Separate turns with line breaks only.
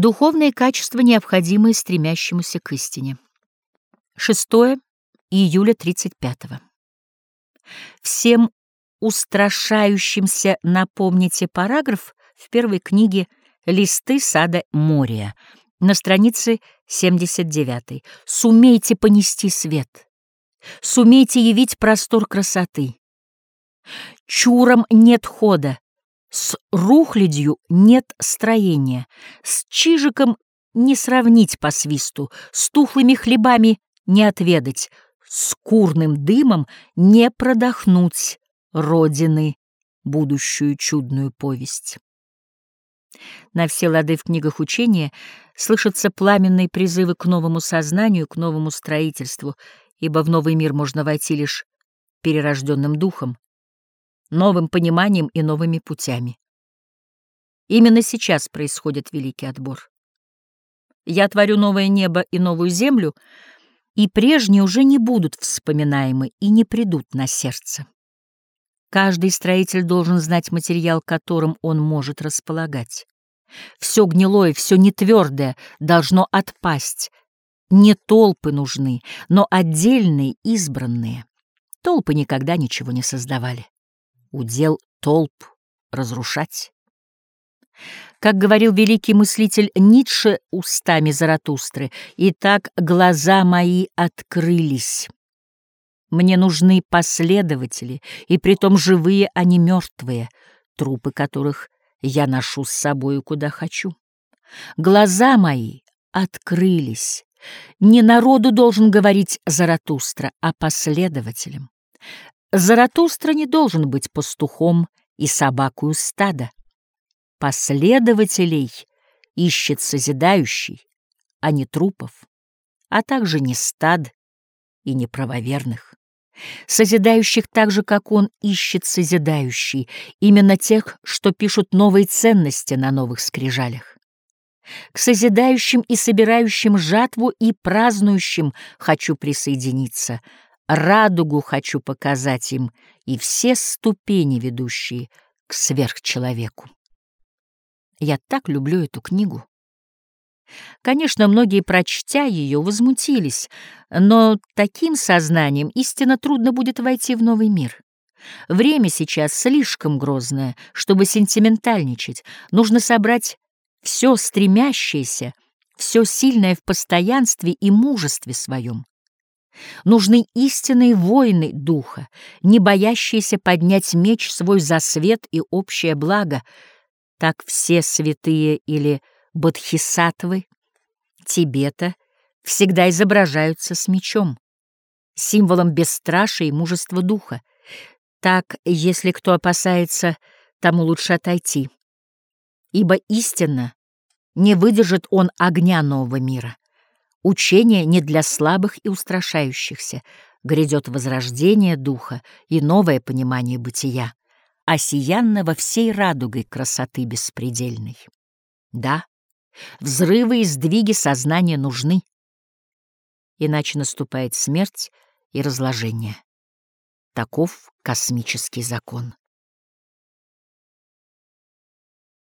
Духовные качества, необходимые стремящемуся к истине. 6 июля 35 -го. Всем устрашающимся напомните параграф в первой книге «Листы сада Мория» на странице 79. Сумейте понести свет, сумейте явить простор красоты. Чуром нет хода, с рухлядью нет строения, с чижиком не сравнить по свисту, с тухлыми хлебами не отведать, с курным дымом не продохнуть Родины будущую чудную повесть. На все лады в книгах учения слышатся пламенные призывы к новому сознанию, к новому строительству, ибо в новый мир можно войти лишь перерожденным духом, новым пониманием и новыми путями. Именно сейчас происходит великий отбор. Я творю новое небо и новую землю, и прежние уже не будут вспоминаемы и не придут на сердце. Каждый строитель должен знать материал, которым он может располагать. Все гнилое, все нетвердое должно отпасть. Не толпы нужны, но отдельные, избранные. Толпы никогда ничего не создавали. Удел толп разрушать. Как говорил великий мыслитель Ницше устами Заратустры, «И так глаза мои открылись». Мне нужны последователи, и притом живые, а не мертвые, трупы которых я ношу с собою куда хочу. Глаза мои открылись. Не народу должен говорить Заратустра, а последователям. Заратустра не должен быть пастухом и собакою стада. Последователей ищет созидающий, а не трупов, а также не стад и не правоверных созидающих так же, как он ищет созидающий, именно тех, что пишут новые ценности на новых скрижалях. К созидающим и собирающим жатву и празднующим хочу присоединиться, радугу хочу показать им и все ступени, ведущие к сверхчеловеку. Я так люблю эту книгу. Конечно, многие, прочтя ее, возмутились, но таким сознанием истинно трудно будет войти в новый мир. Время сейчас слишком грозное, чтобы сентиментальничать. Нужно собрать все стремящееся, все сильное в постоянстве и мужестве своем. Нужны истинные воины духа, не боящиеся поднять меч свой за свет и общее благо. Так все святые или бодхисаттвы Тибета всегда изображаются с мечом, символом бесстрашия и мужества духа. Так, если кто опасается, тому лучше отойти. Ибо истинно не выдержит он огня нового мира. Учение не для слабых и устрашающихся. Грядет возрождение духа и новое понимание бытия, осиянного всей радугой красоты беспредельной. Да, Взрывы и сдвиги сознания нужны, иначе наступает смерть и разложение. Таков космический закон.